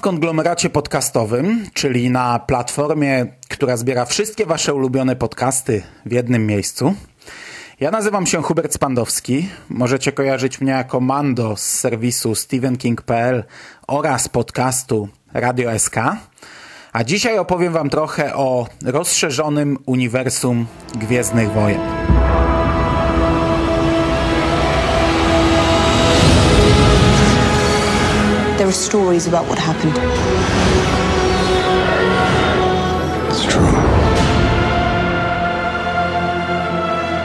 W konglomeracie podcastowym, czyli na platformie, która zbiera wszystkie Wasze ulubione podcasty w jednym miejscu. Ja nazywam się Hubert Spandowski. Możecie kojarzyć mnie jako Mando z serwisu StephenKing.pl oraz podcastu Radio SK. A dzisiaj opowiem Wam trochę o rozszerzonym uniwersum Gwiezdnych Wojen. Are stories about what happened. It's true.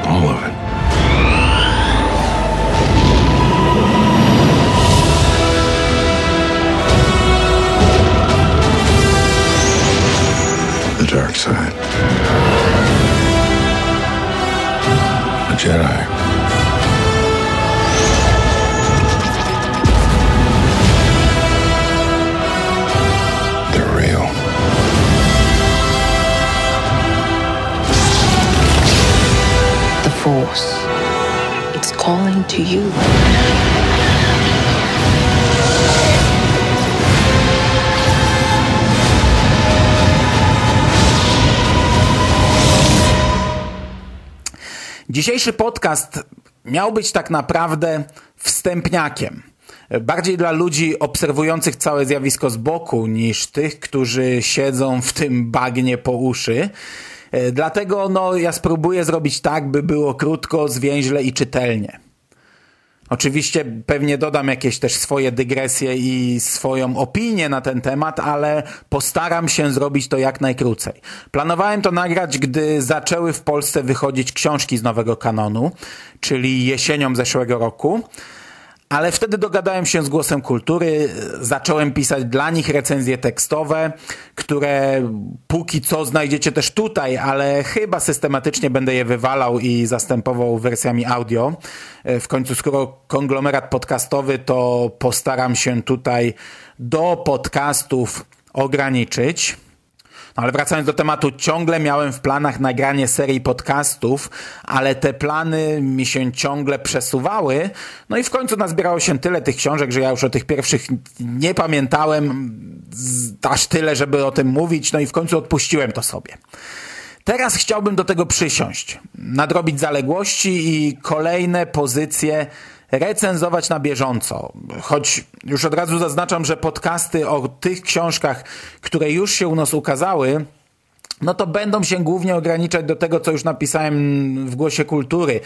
All of it. The dark side. The Jedi. Force. It's calling to you. Dzisiejszy podcast miał być tak naprawdę wstępniakiem. Bardziej dla ludzi obserwujących całe zjawisko z boku niż tych, którzy siedzą w tym bagnie po uszy. E, Dlatego no, ja spróbuję zrobić tak, by było krótko, zwięźle i czytelnie. Oczywiście pewnie dodam jakieś też swoje dygresje i swoją opinię na ten temat, ale postaram się zrobić to jak najkrócej. Planowałem to nagrać, gdy zaczęły w Polsce wychodzić książki z nowego kanonu, czyli jesienią zeszłego roku. Ale wtedy dogadałem się z Głosem Kultury, zacząłem pisać dla nich recenzje tekstowe, które póki co znajdziecie też tutaj, ale chyba systematycznie będę je wywalał i zastępował wersjami audio. W końcu, skoro konglomerat podcastowy, to postaram się tutaj do podcastów ograniczyć. No ale wracając do tematu, ciągle miałem w planach nagranie serii podcastów, ale te plany mi się ciągle przesuwały. No i w końcu nazbierało się tyle tych książek, że ja już o tych pierwszych nie pamiętałem aż tyle, żeby o tym mówić. No i w końcu odpuściłem to sobie. Teraz chciałbym do tego przysiąść, nadrobić zaległości i kolejne pozycje recenzować na bieżąco. Choć już od razu zaznaczam, że podcasty o tych książkach, które już się u nas ukazały, no to będą się głównie ograniczać do tego, co już napisałem w Głosie Kultury.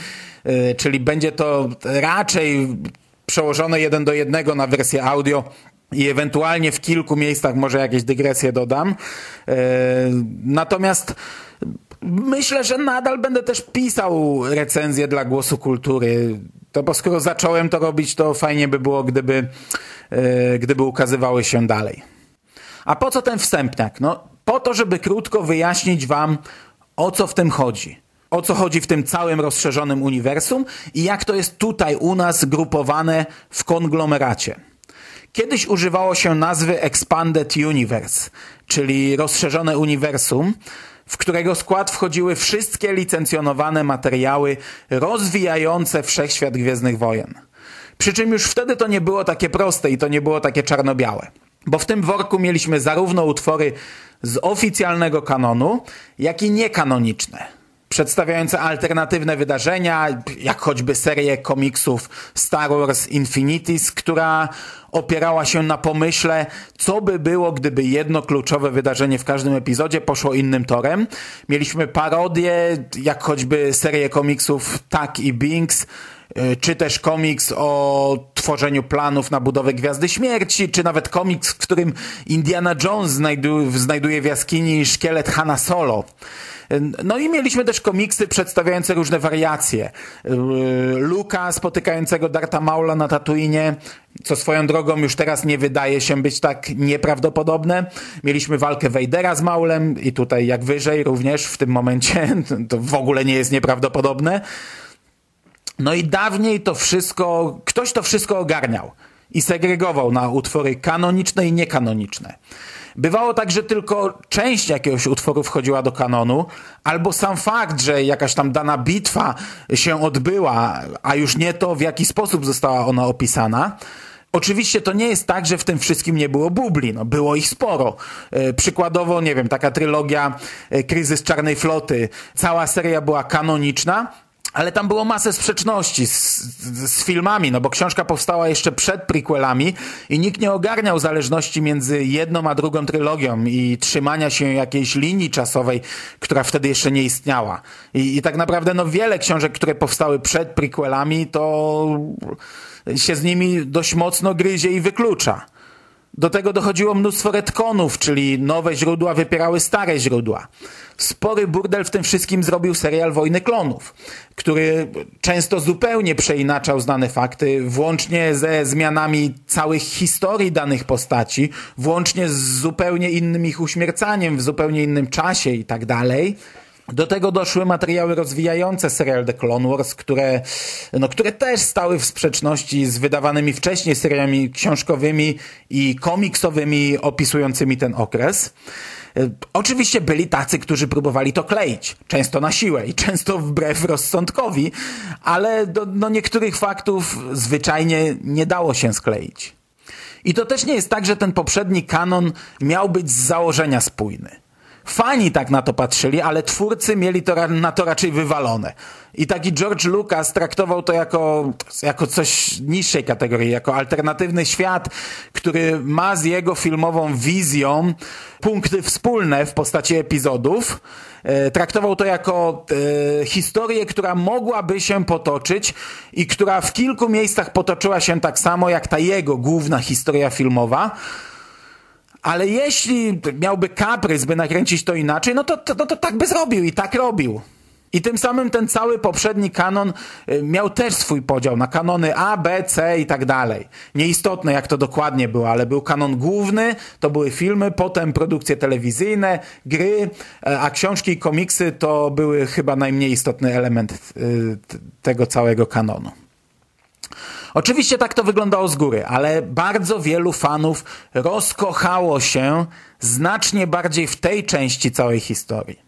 Yy, Czyli będzie to raczej przełożone jeden do jednego na wersję audio i ewentualnie w kilku miejscach może jakieś dygresje dodam. Yy, Natomiast myślę, że nadal będę też pisał recenzje dla Głosu Kultury. To bo skoro zacząłem to robić, to fajnie by było, gdyby, yy, gdyby ukazywały się dalej. A po co ten wstępniak? No, po to, żeby krótko wyjaśnić Wam, o co w tym chodzi. O co chodzi w tym całym rozszerzonym uniwersum i jak to jest tutaj u nas grupowane w konglomeracie. Kiedyś używało się nazwy Expanded Universe, czyli rozszerzone uniwersum, w którego skład wchodziły wszystkie licencjonowane materiały rozwijające wszechświat Gwiezdnych Wojen. Przy czym już wtedy to nie było takie proste i to nie było takie czarno-białe. Bo w tym worku mieliśmy zarówno utwory z oficjalnego kanonu, jak i niekanoniczne przedstawiające alternatywne wydarzenia, jak choćby serię komiksów Star Wars Infinities, która opierała się na pomyśle, co by było, gdyby jedno kluczowe wydarzenie w każdym epizodzie poszło innym torem. Mieliśmy parodie, jak choćby serię komiksów Tak i Binks, y, czy też komiks o tworzeniu planów na budowę Gwiazdy Śmierci, czy nawet komiks, w którym Indiana Jones znajduje, w jaskini szkielet Hanna Solo. No i mieliśmy też komiksy przedstawiające różne wariacje. Luka spotykającego Darta Maula na Tatooine, co swoją drogą już teraz nie wydaje się być tak nieprawdopodobne. Mieliśmy walkę Vadera z Maulem i tutaj jak wyżej również w tym momencie to w ogóle nie jest nieprawdopodobne. No i dawniej to wszystko, ktoś to wszystko ogarniał i segregował na utwory kanoniczne i niekanoniczne. Bywało tak, że tylko część jakiegoś utworu wchodziła do kanonu, albo sam fakt, że jakaś tam dana bitwa się odbyła, a już nie to, w jaki sposób została ona opisana. Oczywiście to nie jest tak, że w tym wszystkim nie było bubli, no było ich sporo. E, przykładowo, nie wiem, taka trylogia e, Kryzys Czarnej Floty, cała seria była kanoniczna, ale tam było masę sprzeczności z, z, filmami, no bo książka powstała jeszcze przed prequelami i nikt nie ogarniał zależności między jedną a drugą trylogią i trzymania się jakiejś linii czasowej, która wtedy jeszcze nie istniała. I, i tak naprawdę no wiele książek, które powstały przed prequelami, to się z nimi dość mocno gryzie i wyklucza. Do tego dochodziło mnóstwo retkonów, czyli nowe źródła wypierały stare źródła. Spory burdel w tym wszystkim zrobił serial Wojny Klonów, który często zupełnie przeinaczał znane fakty, włącznie ze zmianami całych historii danych postaci, włącznie z zupełnie innym ich uśmiercaniem w zupełnie innym czasie i tak dalej. Do tego doszły materiały rozwijające serial The Clone Wars, które, no, które też stały w sprzeczności z wydawanymi wcześniej serialami książkowymi i komiksowymi opisującymi ten okres. E, oczywiście byli tacy, którzy próbowali to kleić, często na siłę i często wbrew rozsądkowi, ale do, do niektórych faktów zwyczajnie nie dało się skleić. I to też nie jest tak, że ten poprzedni kanon miał być z założenia spójny. Fani tak na to patrzyli, ale twórcy mieli to na to raczej wywalone. I taki George Lucas traktował to jako, jako coś niższej kategorii, jako alternatywny świat, który ma z jego filmową wizją punkty wspólne w postaci epizodów. E, traktował to jako e, historię, która mogłaby się potoczyć i która w kilku miejscach potoczyła się tak samo jak ta jego główna historia filmowa. Ale jeśli miałby kaprys, by nakręcić to inaczej, no to, to, to, to tak by zrobił i tak robił. I tym samym ten cały poprzedni kanon y, miał też swój podział na kanony A, B, C i tak dalej. Nieistotne jak to dokładnie było, ale był kanon główny, to były filmy, potem produkcje telewizyjne, gry, e, a książki i komiksy to były chyba najmniej istotny element y, tego całego kanonu. Oczywiście tak to wyglądało z góry, ale bardzo wielu fanów rozkochało się znacznie bardziej w tej części całej historii.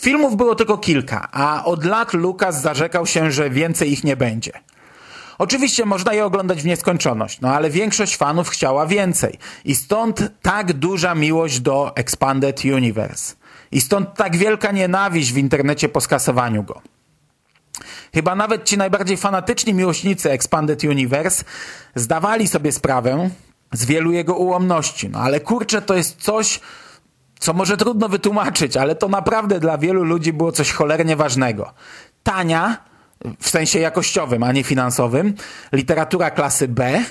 Filmów było tylko kilka, a od lat Lucas zarzekał się, że więcej ich nie będzie. Oczywiście można je oglądać w nieskończoność, no ale większość fanów chciała więcej. I stąd tak duża miłość do Expanded Universe. I stąd tak wielka nienawiść w internecie po skasowaniu go. Chyba nawet ci najbardziej fanatyczni miłośnicy Expanded Universe zdawali sobie sprawę z wielu jego ułomności. No ale kurczę, to jest coś, co może trudno wytłumaczyć, ale to naprawdę dla wielu ludzi było coś cholernie ważnego. Tania, w sensie jakościowym, a nie finansowym, literatura klasy B,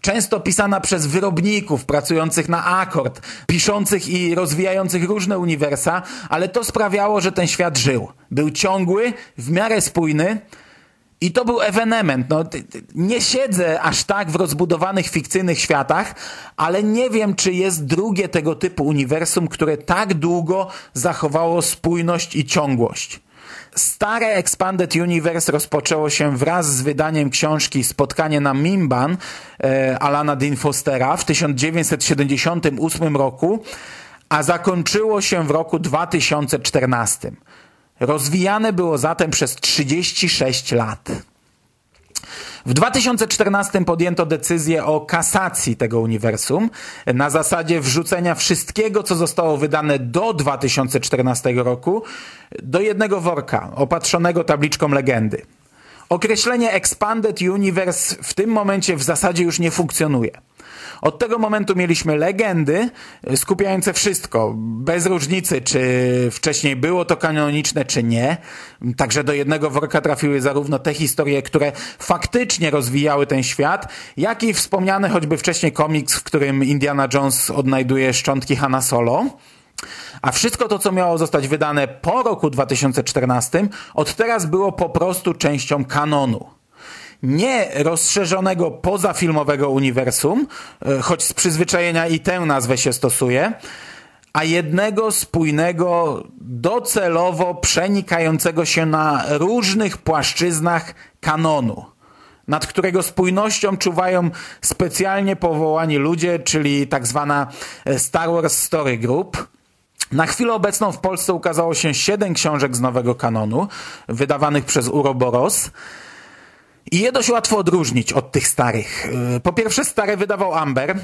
często pisana przez wyrobników pracujących na akord, piszących i rozwijających różne uniwersa, ale to sprawiało, że ten świat żył. Był ciągły, w miarę spójny, i to był ewenement. No, nie siedzę aż tak w rozbudowanych fikcyjnych światach, ale nie wiem, czy jest drugie tego typu uniwersum, które tak długo zachowało spójność i ciągłość. Stare Expanded Universe rozpoczęło się wraz z wydaniem książki Spotkanie na Mimban e, Alana Dean Fostera w 1978 roku, a zakończyło się w roku 2014. Rozwijane było zatem przez 36 lat. W 2014 podjęto decyzję o kasacji tego uniwersum na zasadzie wrzucenia wszystkiego, co zostało wydane do 2014 roku, do jednego worka opatrzonego tabliczką legendy. Określenie Expanded Universe w tym momencie w zasadzie już nie funkcjonuje. Od tego momentu mieliśmy legendy skupiające wszystko, bez różnicy, czy wcześniej było to kanoniczne, czy nie. Także do jednego worka trafiły zarówno te historie, które faktycznie rozwijały ten świat, jak i wspomniany choćby wcześniej komiks, w którym Indiana Jones odnajduje szczątki Hanna Solo. A wszystko to, co miało zostać wydane po roku 2014, od teraz było po prostu częścią kanonu nie rozszerzonego pozafilmowego uniwersum, e, choć z przyzwyczajenia i tę nazwę się stosuje, a jednego spójnego, docelowo przenikającego się na różnych płaszczyznach kanonu, nad którego spójnością czuwają specjalnie powołani ludzie, czyli tak zwana e, Star Wars Story Group. Na chwilę obecną w Polsce ukazało się siedem książek z nowego kanonu, wydawanych przez Uroboros. I je dość łatwo odróżnić od tych starych. Y, po pierwsze stare wydawał Amber,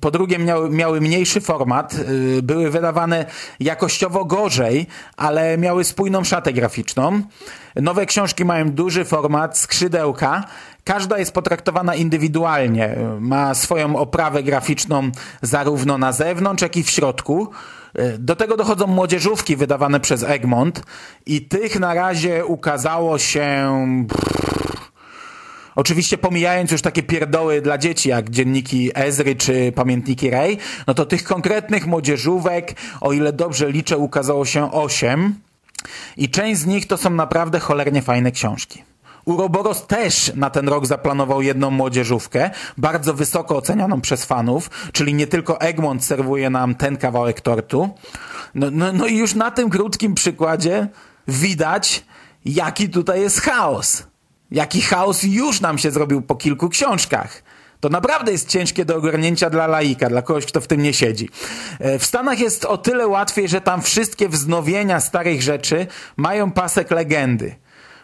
po drugie miały, miały mniejszy format, y, były wydawane jakościowo gorzej, ale miały spójną szatę graficzną. Nowe książki mają duży format, skrzydełka, każda jest potraktowana indywidualnie, ma swoją oprawę graficzną zarówno na zewnątrz, jak i w środku. Y, do tego dochodzą młodzieżówki wydawane przez Egmont i tych na razie ukazało się... Oczywiście pomijając już takie pierdoły dla dzieci, jak dzienniki Ezry czy pamiętniki Ray, no to tych konkretnych młodzieżówek, o ile dobrze liczę, ukazało się osiem i część z nich to są naprawdę cholernie fajne książki. Uroboros też na ten rok zaplanował jedną młodzieżówkę, bardzo wysoko ocenianą przez fanów, czyli nie tylko Egmont serwuje nam ten kawałek tortu. No, no, no i już na tym krótkim przykładzie widać, jaki tutaj jest chaos. Jaki chaos już nam się zrobił po kilku książkach. To naprawdę jest ciężkie do ogarnięcia dla laika, dla kogoś, kto w tym nie siedzi. E, w Stanach jest o tyle łatwiej, że tam wszystkie wznowienia starych rzeczy mają pasek legendy.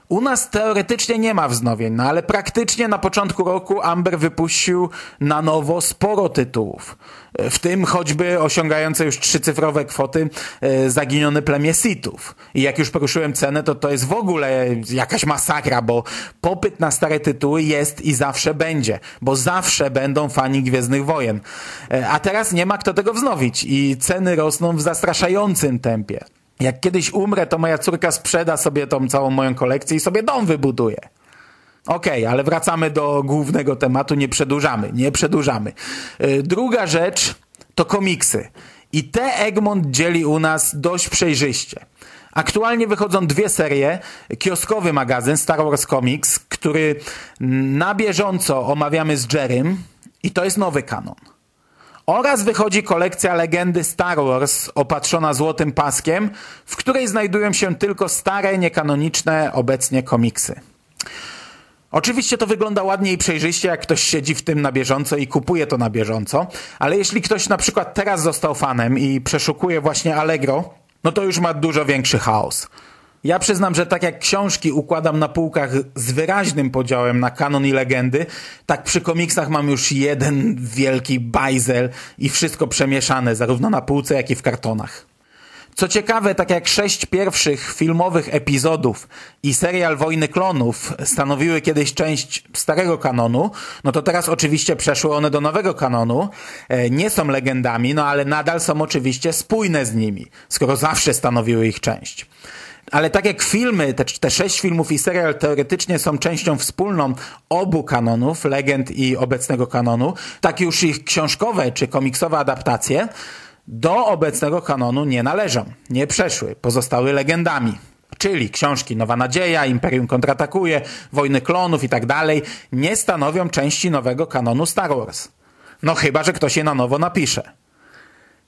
U nas teoretycznie nie ma wznowień, no ale praktycznie na początku roku Amber wypuścił na nowo sporo tytułów. W tym choćby osiągające już trzycyfrowe kwoty e, zaginione plemię Sithów. I jak już poruszyłem cenę, to to jest w ogóle jakaś masakra, bo popyt na stare tytuły jest i zawsze będzie, bo zawsze będą fani Gwiezdnych Wojen. E, a teraz nie ma kto tego wznowić i ceny rosną w zastraszającym tempie. Jak kiedyś umrę, to moja córka sprzeda sobie tą całą moją kolekcję i sobie dom wybuduje. Okej, okay, ale wracamy do głównego tematu, nie przedłużamy, nie przedłużamy. Yy, druga rzecz to komiksy. I te Egmont dzieli u nas dość przejrzyście. Aktualnie wychodzą dwie serie. Kioskowy magazyn Star Wars Comics, który na bieżąco omawiamy z Jerrym i to jest nowy kanon. Oraz wychodzi kolekcja legendy Star Wars opatrzona złotym paskiem, w której znajdują się tylko stare, niekanoniczne obecnie komiksy. Oczywiście to wygląda ładnie i przejrzyście, jak ktoś siedzi w tym na bieżąco i kupuje to na bieżąco, ale jeśli ktoś na przykład teraz został fanem i przeszukuje właśnie Allegro, no to już ma dużo większy chaos. Ja przyznam, że tak jak książki układam na półkach z wyraźnym podziałem na kanon i legendy, tak przy komiksach mam już jeden wielki bajzel i wszystko przemieszane, zarówno na półce, jak i w kartonach. Co ciekawe, tak jak sześć pierwszych filmowych epizodów i serial Wojny Klonów stanowiły kiedyś część starego kanonu, no to teraz oczywiście przeszły one do nowego kanonu. E, nie są legendami, no ale nadal są oczywiście spójne z nimi, skoro zawsze stanowiły ich część. Ale tak jak filmy, te, te sześć filmów i serial teoretycznie są częścią wspólną obu kanonów, legend i obecnego kanonu, tak już ich książkowe czy komiksowe adaptacje do obecnego kanonu nie należą, nie przeszły, pozostały legendami. Czyli książki Nowa Nadzieja, Imperium kontratakuje, Wojny Klonów i tak dalej nie stanowią części nowego kanonu Star Wars. No chyba, że ktoś je na nowo napisze.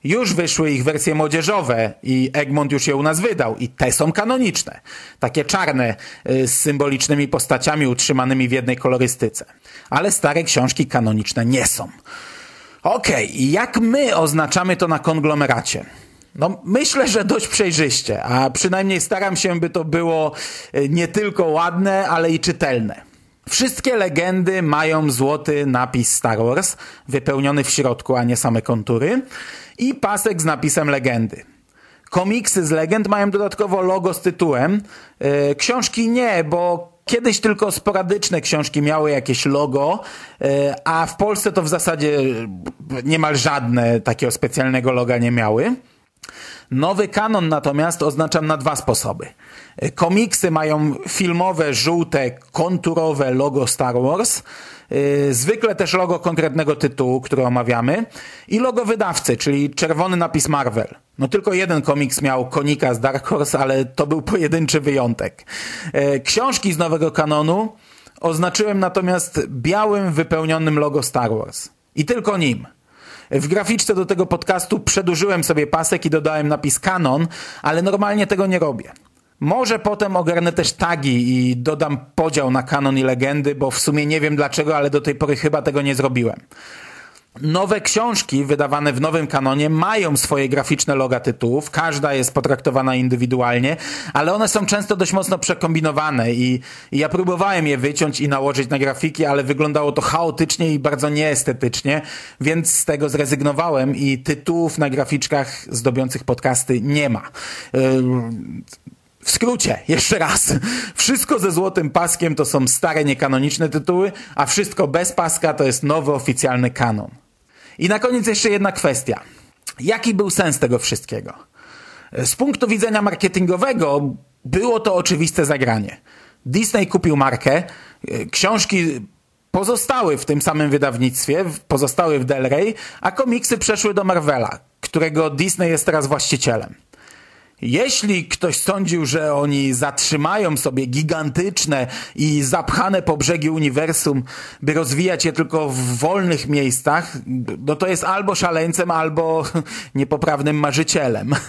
Już wyszły ich wersje młodzieżowe i Egmont już je u nas wydał i te są kanoniczne. Takie czarne, y, z symbolicznymi postaciami utrzymanymi w jednej kolorystyce. Ale stare książki kanoniczne nie są. Okej, okay, jak my oznaczamy to na konglomeracie? No, myślę, że dość przejrzyście, a przynajmniej staram się, by to było y, nie tylko ładne, ale i czytelne. Wszystkie legendy mają złoty napis Star Wars, wypełniony w środku, a nie same kontury, i pasek z napisem legendy. Komiksy z legend mają dodatkowo logo z tytułem. E, książki nie, bo kiedyś tylko sporadyczne książki miały jakieś logo, e, a w Polsce to w zasadzie niemal żadne takiego specjalnego loga nie miały. Nowy kanon natomiast oznaczam na dwa sposoby. Komiksy mają filmowe, żółte, konturowe logo Star Wars, yy, zwykle też logo konkretnego tytułu, który omawiamy i logo wydawcy, czyli czerwony napis Marvel. No tylko jeden komiks miał konika z Dark Horse, ale to był pojedynczy wyjątek. Yy, książki z nowego kanonu oznaczyłem natomiast białym wypełnionym logo Star Wars. I tylko nim. W graficzce do tego podcastu przedłużyłem sobie pasek i dodałem napis Canon, ale normalnie tego nie robię. Może potem ogarnę też tagi i dodam podział na kanon i legendy, bo w sumie nie wiem dlaczego, ale do tej pory chyba tego nie zrobiłem. Nowe książki wydawane w nowym kanonie mają swoje graficzne loga tytułów, każda jest potraktowana indywidualnie, ale one są często dość mocno przekombinowane i, i ja próbowałem je wyciąć i nałożyć na grafiki, ale wyglądało to chaotycznie i bardzo nieestetycznie, więc z tego zrezygnowałem i tytułów na graficzkach zdobiących podcasty nie ma. Yy, w skrócie, jeszcze raz. Wszystko ze złotym paskiem to są stare, niekanoniczne tytuły, a wszystko bez paska to jest nowy, oficjalny kanon. I na koniec jeszcze jedna kwestia. Jaki był sens tego wszystkiego? Z punktu widzenia marketingowego było to oczywiste zagranie. Disney kupił markę, książki pozostały w tym samym wydawnictwie, pozostały w Del Rey, a komiksy przeszły do Marvela, którego Disney jest teraz właścicielem. Jeśli ktoś sądził, że oni zatrzymają sobie gigantyczne i zapchane po brzegi uniwersum, by rozwijać je tylko w wolnych miejscach, no to jest albo szaleńcem, albo niepoprawnym marzycielem.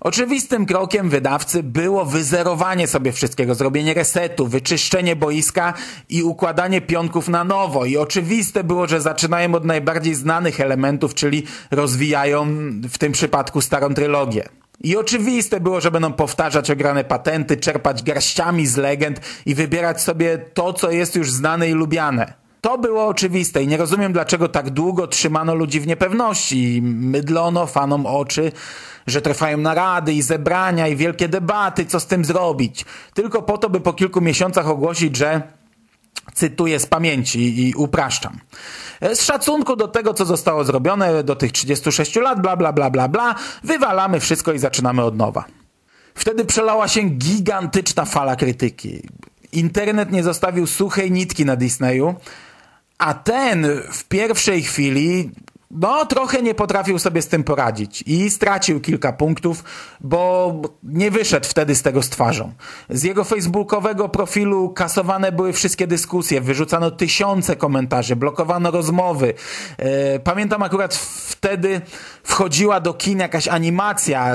Oczywistym krokiem wydawcy było wyzerowanie sobie wszystkiego, zrobienie resetu, wyczyszczenie boiska i układanie pionków na nowo. I oczywiste było, że zaczynają od najbardziej znanych elementów, czyli rozwijają w tym przypadku starą trylogię. I oczywiste było, że będą powtarzać ograne patenty, czerpać garściami z legend i wybierać sobie to, co jest już znane i lubiane. To było oczywiste i nie rozumiem, dlaczego tak długo trzymano ludzi w niepewności mydlono fanom oczy, że trwają narady i zebrania i wielkie debaty, co z tym zrobić. Tylko po to, by po kilku miesiącach ogłosić, że cytuję z pamięci i upraszczam. Z szacunku do tego, co zostało zrobione, do tych 36 lat, bla, bla, bla, bla, bla, wywalamy wszystko i zaczynamy od nowa. Wtedy przelała się gigantyczna fala krytyki. Internet nie zostawił suchej nitki na Disneyu, a ten w pierwszej chwili no, trochę nie potrafił sobie z tym poradzić i stracił kilka punktów, bo nie wyszedł wtedy z tego z twarzą. Z jego facebookowego profilu kasowane były wszystkie dyskusje, wyrzucano tysiące komentarzy, blokowano rozmowy. E, pamiętam akurat wtedy wchodziła do kin jakaś animacja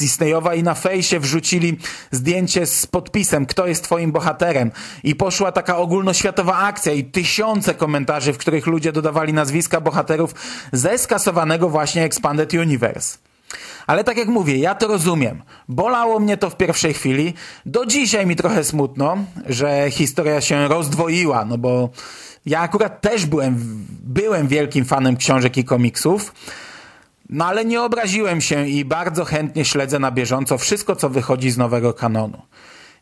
Disneyowa i na fejsie wrzucili zdjęcie z podpisem, kto jest twoim bohaterem i poszła taka ogólnoświatowa akcja i tysiące komentarzy, w których ludzie dodawali nazwiska bohaterów ze skasowanego właśnie Expanded Universe. Ale tak jak mówię, ja to rozumiem. Bolało mnie to w pierwszej chwili. Do dzisiaj mi trochę smutno, że historia się rozdwoiła, no bo ja akurat też byłem, byłem wielkim fanem książek i komiksów. No ale nie obraziłem się i bardzo chętnie śledzę na bieżąco wszystko, co wychodzi z nowego kanonu.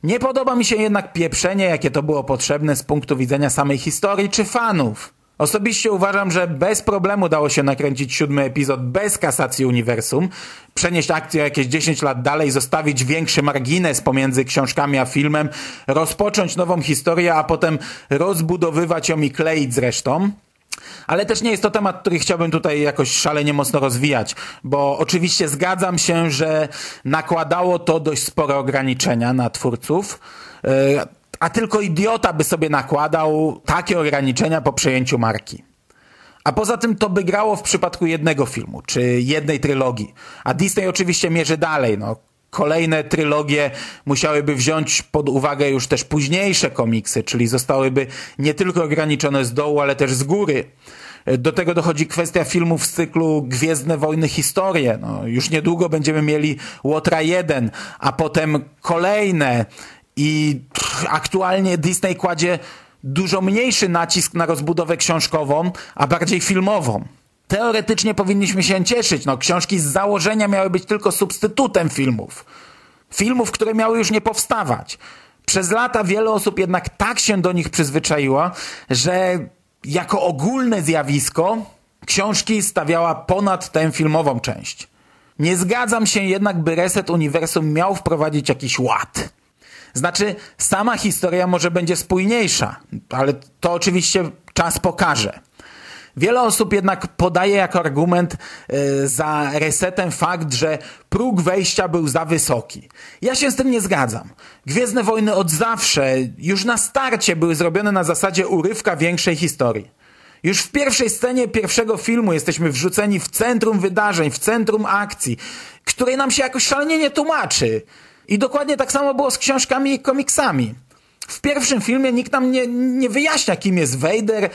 Nie podoba mi się jednak pieprzenie, jakie to było potrzebne z punktu widzenia samej historii czy fanów. Osobiście uważam, że bez problemu dało się nakręcić siódmy epizod bez kasacji uniwersum, przenieść akcję jakieś 10 lat dalej, zostawić większy margines pomiędzy książkami a filmem, rozpocząć nową historię, a potem rozbudowywać ją i kleić zresztą. Ale też nie jest to temat, który chciałbym tutaj jakoś szalenie mocno rozwijać, bo oczywiście zgadzam się, że nakładało to dość spore ograniczenia na twórców. A tylko idiota by sobie nakładał takie ograniczenia po przejęciu marki. A poza tym to by grało w przypadku jednego filmu, czy jednej trylogii. A Disney oczywiście mierzy dalej. No, kolejne trylogie musiałyby wziąć pod uwagę już też późniejsze komiksy, czyli zostałyby nie tylko ograniczone z dołu, ale też z góry. Do tego dochodzi kwestia filmów z cyklu Gwiezdne Wojny Historie. No, już niedługo będziemy mieli Łotra 1, a potem kolejne i aktualnie Disney kładzie dużo mniejszy nacisk na rozbudowę książkową, a bardziej filmową. Teoretycznie powinniśmy się cieszyć. No, książki z założenia miały być tylko substytutem filmów. Filmów, które miały już nie powstawać. Przez lata wiele osób jednak tak się do nich przyzwyczaiło, że jako ogólne zjawisko książki stawiała ponad tę filmową część. Nie zgadzam się jednak, by Reset Uniwersum miał wprowadzić jakiś ład. Znaczy, sama historia może będzie spójniejsza, ale to oczywiście czas pokaże. Wiele osób jednak podaje jako argument y, za resetem fakt, że próg wejścia był za wysoki. Ja się z tym nie zgadzam. Gwiezdne wojny od zawsze, już na starcie były zrobione na zasadzie urywka większej historii. Już w pierwszej scenie pierwszego filmu jesteśmy wrzuceni w centrum wydarzeń, w centrum akcji, której nam się jakoś szalenie nie tłumaczy. I dokładnie tak samo było z książkami i komiksami. W pierwszym filmie nikt nam nie, nie wyjaśnia, kim jest Vader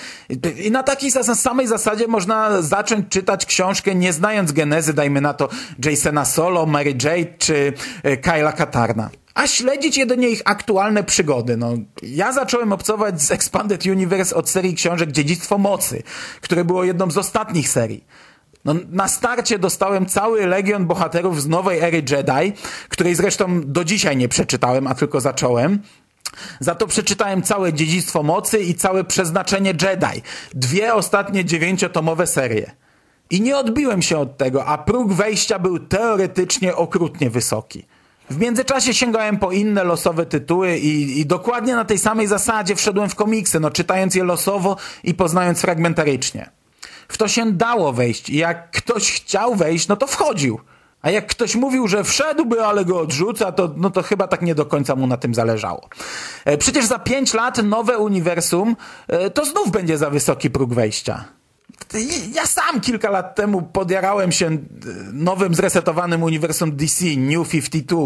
i na takiej samej zasadzie można zacząć czytać książkę, nie znając genezy, dajmy na to, Jasona Solo, Mary Jade czy e, Kyla Katarna. A śledzić jedynie ich aktualne przygody. No, ja zacząłem obcować z Expanded Universe od serii książek Dziedzictwo Mocy, które było jedną z ostatnich serii. No, na starcie dostałem cały legion bohaterów z nowej ery Jedi, której zresztą do dzisiaj nie przeczytałem, a tylko zacząłem. Za to przeczytałem całe Dziedzictwo Mocy i całe Przeznaczenie Jedi. Dwie ostatnie dziewięciotomowe serie. I nie odbiłem się od tego, a próg wejścia był teoretycznie okrutnie wysoki. W międzyczasie sięgałem po inne losowe tytuły i, i, dokładnie na tej samej zasadzie wszedłem w komiksy, no czytając je losowo i poznając fragmentarycznie. W to się dało wejść jak ktoś chciał wejść, no to wchodził. A jak ktoś mówił, że wszedłby, ale go odrzuca, to, no to chyba tak nie do końca mu na tym zależało. E, przecież za pięć lat nowe uniwersum e, to znów będzie za wysoki próg wejścia. Ja sam kilka lat temu podjarałem się e, nowym zresetowanym uniwersum DC, New 52,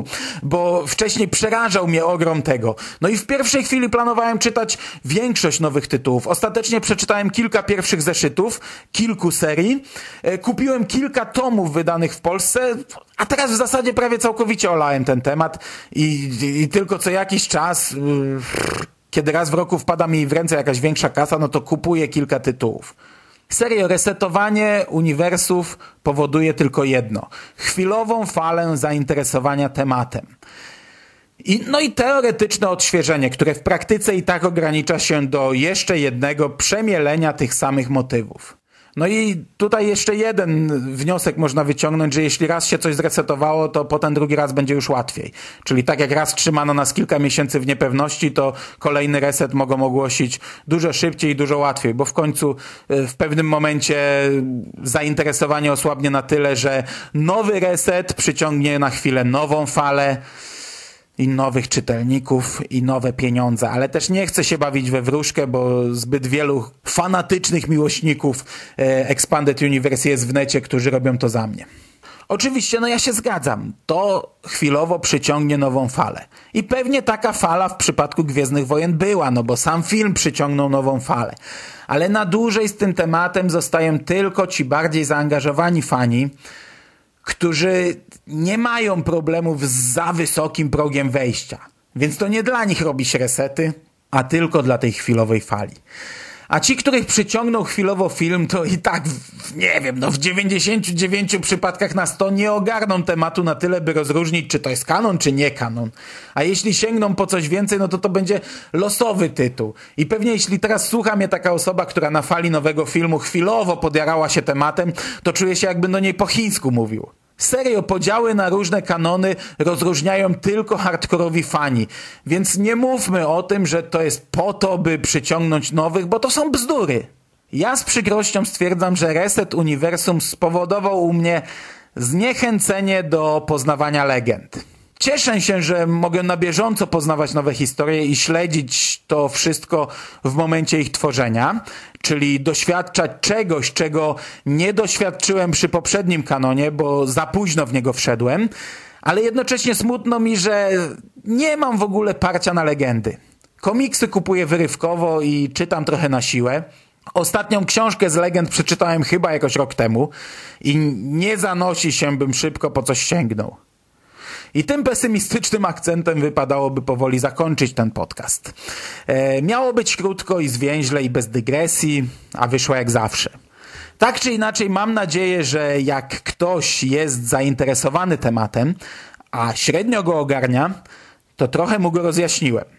bo wcześniej przerażał mnie ogrom tego. No i w pierwszej chwili planowałem czytać większość nowych tytułów. Ostatecznie przeczytałem kilka pierwszych zeszytów, kilku serii, e, kupiłem kilka tomów wydanych w Polsce, a teraz w zasadzie prawie całkowicie olałem ten temat i, i tylko co jakiś czas... Yy, kiedy raz w roku wpada mi w ręce jakaś większa kasa, no to kupuję kilka tytułów. Serio, resetowanie uniwersów powoduje tylko jedno. Chwilową falę zainteresowania tematem. I, no i teoretyczne odświeżenie, które w praktyce i tak ogranicza się do jeszcze jednego przemielenia tych samych motywów. No i tutaj jeszcze jeden wniosek można wyciągnąć, że jeśli raz się coś zresetowało, to potem drugi raz będzie już łatwiej. Czyli tak jak raz trzymano nas kilka miesięcy w niepewności, to kolejny reset mogą ogłosić dużo szybciej i dużo łatwiej, bo w końcu e, w pewnym momencie zainteresowanie osłabnie na tyle, że nowy reset przyciągnie na chwilę nową falę, i nowych czytelników i nowe pieniądze, ale też nie chcę się bawić we wróżkę, bo zbyt wielu fanatycznych miłośników e, Expanded Universe jest w necie, którzy robią to za mnie. Oczywiście, no ja się zgadzam. To chwilowo przyciągnie nową falę. I pewnie taka fala w przypadku Gwiezdnych Wojen była, no bo sam film przyciągnął nową falę. Ale na dłużej z tym tematem zostają tylko ci bardziej zaangażowani fani, którzy nie mają problemów z za wysokim progiem wejścia. Więc to nie dla nich robi się resety, a tylko dla tej chwilowej fali. A ci, których przyciągnął chwilowo film, to i tak, nie wiem, no w 99 przypadkach na 100 nie ogarną tematu na tyle, by rozróżnić, czy to jest kanon, czy nie kanon. A jeśli sięgną po coś więcej, no to to będzie losowy tytuł. I pewnie jeśli teraz słucha mnie taka osoba, która na fali nowego filmu chwilowo podjarała się tematem, to czuje się jakby do niej po chińsku mówił. Serio, podziały na różne kanony rozróżniają tylko hardkorowi fani, więc nie mówmy o tym, że to jest po to, by przyciągnąć nowych, bo to są bzdury. Ja z przykrością stwierdzam, że reset uniwersum spowodował u mnie zniechęcenie do poznawania legend. Cieszę się, że mogę na bieżąco poznawać nowe historie i śledzić to wszystko w momencie ich tworzenia, czyli doświadczać czegoś, czego nie doświadczyłem przy poprzednim kanonie, bo za późno w niego wszedłem, ale jednocześnie smutno mi, że nie mam w ogóle parcia na legendy. Komiksy kupuję wyrywkowo i czytam trochę na siłę. Ostatnią książkę z legend przeczytałem chyba jakoś rok temu i nie zanosi się, bym szybko po coś sięgnął. I tym pesymistycznym akcentem wypadałoby powoli zakończyć ten podcast. E, miało być krótko i zwięźle i bez dygresji, a wyszło jak zawsze. Tak czy inaczej, mam nadzieję, że jak ktoś jest zainteresowany tematem, a średnio go ogarnia, to trochę mu go rozjaśniłem.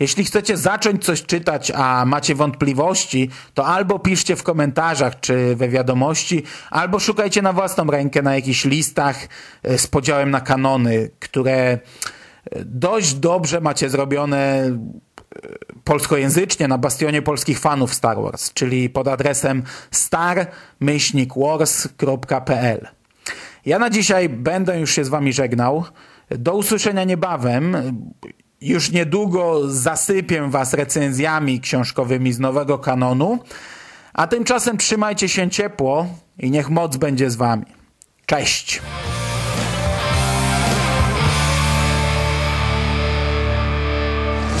Jeśli chcecie zacząć coś czytać, a macie wątpliwości, to albo piszcie w komentarzach czy we wiadomości, albo szukajcie na własną rękę na jakichś listach e, z podziałem na kanony, które e, dość dobrze macie zrobione e, polskojęzycznie na bastionie polskich fanów Star Wars, czyli pod adresem star-wars.pl. Ja na dzisiaj będę już się z wami żegnał. Do usłyszenia niebawem. Już niedługo zasypię was recenzjami książkowymi z nowego kanonu. A tymczasem trzymajcie się ciepło i niech moc będzie z wami. Cześć!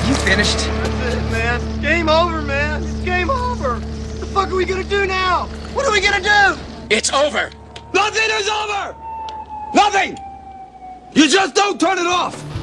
You finished? man. Game over, man. It's game over. What the fuck are we gonna do now? What are we gonna do? It's over. Nothing is over! Nothing! You just don't turn it off!